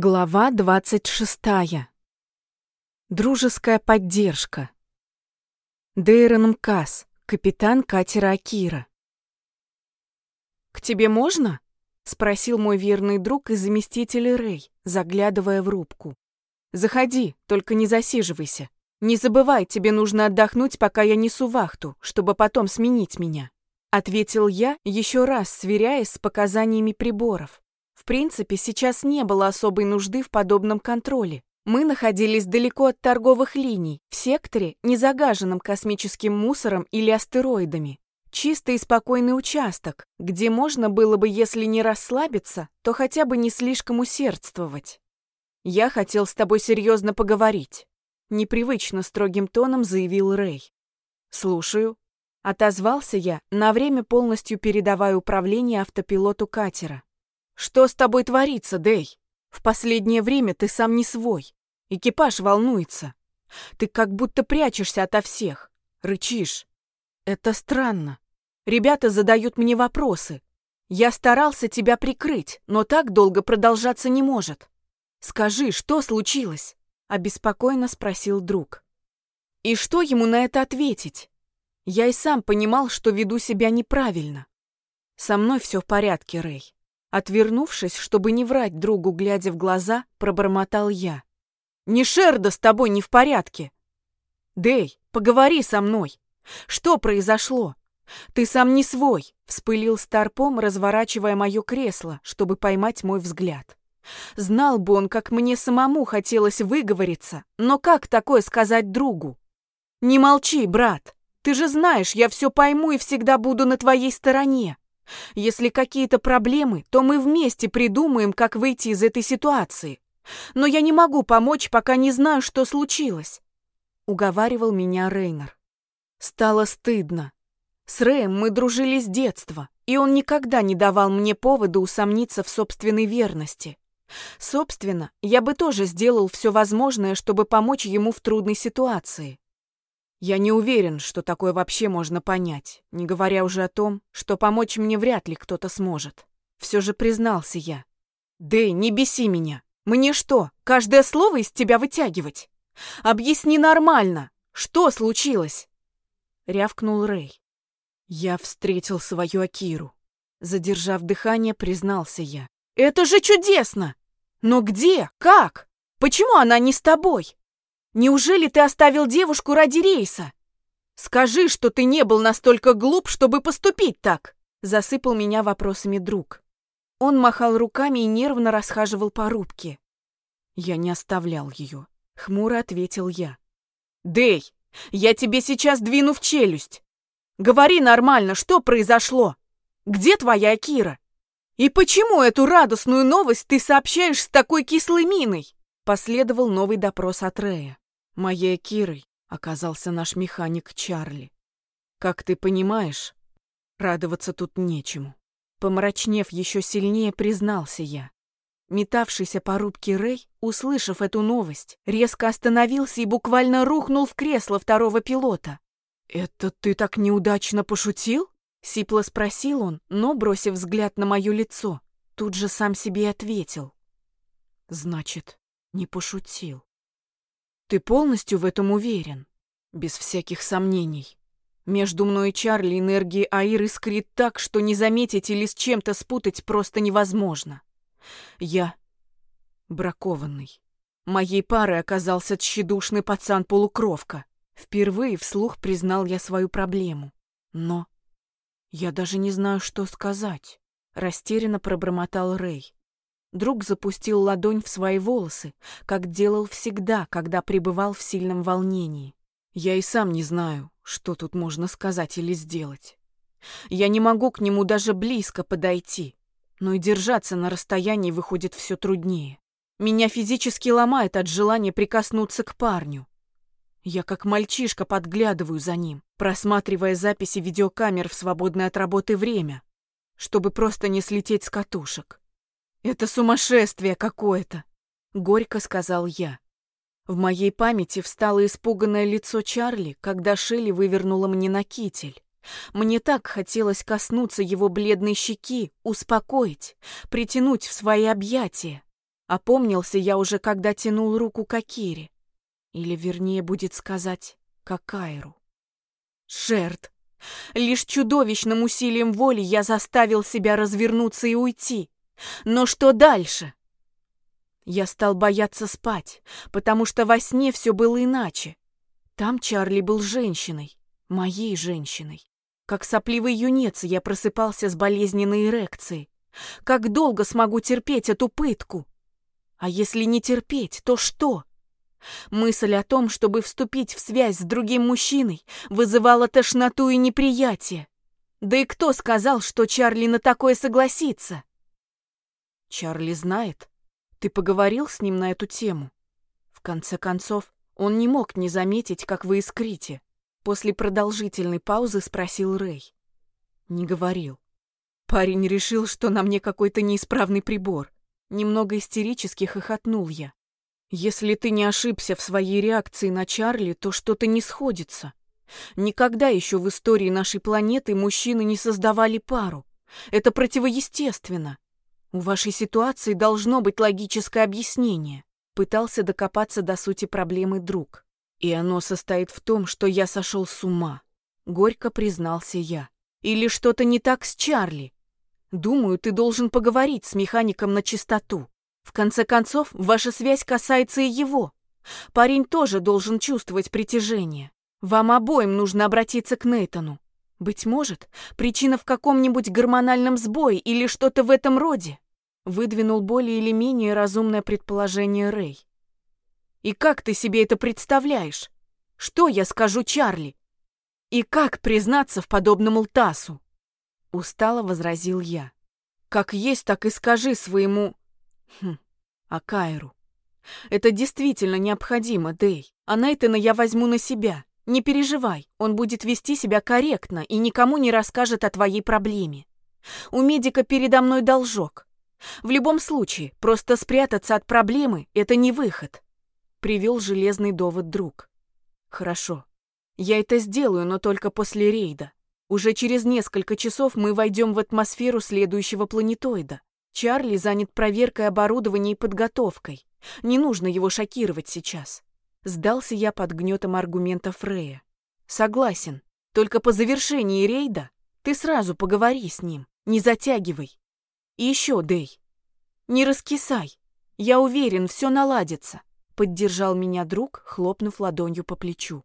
Глава двадцать шестая. Дружеская поддержка. Дейрон Мкас, капитан катера Акира. «К тебе можно?» — спросил мой верный друг и заместитель Рэй, заглядывая в рубку. «Заходи, только не засиживайся. Не забывай, тебе нужно отдохнуть, пока я несу вахту, чтобы потом сменить меня», — ответил я, еще раз сверяясь с показаниями приборов. Принципе, сейчас не было особой нужды в подобном контроле. Мы находились далеко от торговых линий, в секторе, не загаженном космическим мусором или астероидами. Чистый и спокойный участок, где можно было бы, если не расслабиться, то хотя бы не слишком усердствовать. «Я хотел с тобой серьезно поговорить», — непривычно строгим тоном заявил Рэй. «Слушаю», — отозвался я, на время полностью передавая управление автопилоту катера. Что с тобой творится, Дэй? В последнее время ты сам не свой. Экипаж волнуется. Ты как будто прячешься ото всех. Рычишь. Это странно. Ребята задают мне вопросы. Я старался тебя прикрыть, но так долго продолжаться не может. Скажи, что случилось? Обеспокоенно спросил друг. И что ему на это ответить? Я и сам понимал, что веду себя неправильно. Со мной все в порядке, Рэй. Отвернувшись, чтобы не врать другу, глядя в глаза, пробормотал я. «Ни Шерда с тобой не в порядке!» «Дэй, поговори со мной! Что произошло? Ты сам не свой!» — вспылил Старпом, разворачивая мое кресло, чтобы поймать мой взгляд. Знал бы он, как мне самому хотелось выговориться, но как такое сказать другу? «Не молчи, брат! Ты же знаешь, я все пойму и всегда буду на твоей стороне!» Если какие-то проблемы, то мы вместе придумаем, как выйти из этой ситуации. Но я не могу помочь, пока не знаю, что случилось. Уговаривал меня Рейнер. Стало стыдно. С Рэем мы дружили с детства, и он никогда не давал мне повода усомниться в собственной верности. Собственно, я бы тоже сделал все возможное, чтобы помочь ему в трудной ситуации. Я не уверен, что такое вообще можно понять, не говоря уже о том, что помочь мне вряд ли кто-то сможет. Все же признался я. Дэй, не беси меня. Мне что, каждое слово из тебя вытягивать? Объясни нормально. Что случилось? Рявкнул Рэй. Я встретил свою Акиру. Задержав дыхание, признался я. Это же чудесно! Но где? Как? Почему она не с тобой? Неужели ты оставил девушку ради рейса? Скажи, что ты не был настолько глуп, чтобы поступить так!» Засыпал меня вопросами друг. Он махал руками и нервно расхаживал по рубке. Я не оставлял ее. Хмуро ответил я. «Дэй, я тебе сейчас двину в челюсть. Говори нормально, что произошло? Где твоя Акира? И почему эту радостную новость ты сообщаешь с такой кислой миной?» Последовал новый допрос от Рея. Моей Кирой оказался наш механик Чарли. Как ты понимаешь, радоваться тут нечему. Помрачнев еще сильнее, признался я. Метавшийся по рубке Рэй, услышав эту новость, резко остановился и буквально рухнул в кресло второго пилота. «Это ты так неудачно пошутил?» — сипло спросил он, но, бросив взгляд на мое лицо, тут же сам себе ответил. «Значит, не пошутил». Ты полностью в этом уверен? Без всяких сомнений. Между мной и Чарли энергии Аир искрит так, что не заметить или с чем-то спутать просто невозможно. Я бракованный. Моей парой оказался тщедушный пацан-полукровка. Впервые вслух признал я свою проблему. Но я даже не знаю, что сказать. Растерянно пробормотал Рэй. Друг запустил ладонь в свои волосы, как делал всегда, когда пребывал в сильном волнении. Я и сам не знаю, что тут можно сказать или сделать. Я не могу к нему даже близко подойти, но и держаться на расстоянии выходит все труднее. Меня физически ломает от желания прикоснуться к парню. Я как мальчишка подглядываю за ним, просматривая записи видеокамер в свободное от работы время, чтобы просто не слететь с катушек. «Это сумасшествие какое-то!» — горько сказал я. В моей памяти встало испуганное лицо Чарли, когда Шелли вывернула мне на китель. Мне так хотелось коснуться его бледной щеки, успокоить, притянуть в свои объятия. Опомнился я уже, когда тянул руку к Акире. Или, вернее, будет сказать, к Акайру. Шерт! Лишь чудовищным усилием воли я заставил себя развернуться и уйти. Но что дальше? Я стал бояться спать, потому что во сне все было иначе. Там Чарли был женщиной, моей женщиной. Как сопливый юнец я просыпался с болезненной эрекцией. Как долго смогу терпеть эту пытку? А если не терпеть, то что? Мысль о том, чтобы вступить в связь с другим мужчиной, вызывала тошноту и неприятие. Да и кто сказал, что Чарли на такое согласится? Чарли знает. Ты поговорил с ним на эту тему? В конце концов, он не мог не заметить, как вы искрите. После продолжительной паузы спросил Рэй. Не говорил. Парень решил, что на мне какой-то неисправный прибор. Немного истерически хохотнул я. Если ты не ошибся в своей реакции на Чарли, то что-то не сходится. Никогда еще в истории нашей планеты мужчины не создавали пару. Это противоестественно. У вашей ситуации должно быть логическое объяснение. Пытался докопаться до сути проблемы друг. И оно состоит в том, что я сошел с ума. Горько признался я. Или что-то не так с Чарли. Думаю, ты должен поговорить с механиком на чистоту. В конце концов, ваша связь касается и его. Парень тоже должен чувствовать притяжение. Вам обоим нужно обратиться к Нейтану. Быть может, причина в каком-нибудь гормональном сбое или что-то в этом роде. Выдвинул более или менее разумное предположение Рэй. И как ты себе это представляешь? Что я скажу Чарли? И как признаться в подобном Лтасу? Устало возразил я. Как есть, так и скажи своему Хм, Кайру? Это действительно необходимо, Дэй. А Нейтана я возьму на себя. Не переживай, он будет вести себя корректно и никому не расскажет о твоей проблеме. У медика передо мной должок. В любом случае, просто спрятаться от проблемы — это не выход. Привел железный довод друг. Хорошо. Я это сделаю, но только после рейда. Уже через несколько часов мы войдем в атмосферу следующего планетоида. Чарли занят проверкой оборудования и подготовкой. Не нужно его шокировать сейчас. Сдался я под гнетом аргумента Фрея. Согласен. Только по завершении рейда ты сразу поговори с ним. Не затягивай. И еще, Дэй, не раскисай. Я уверен, все наладится. Поддержал меня друг, хлопнув ладонью по плечу.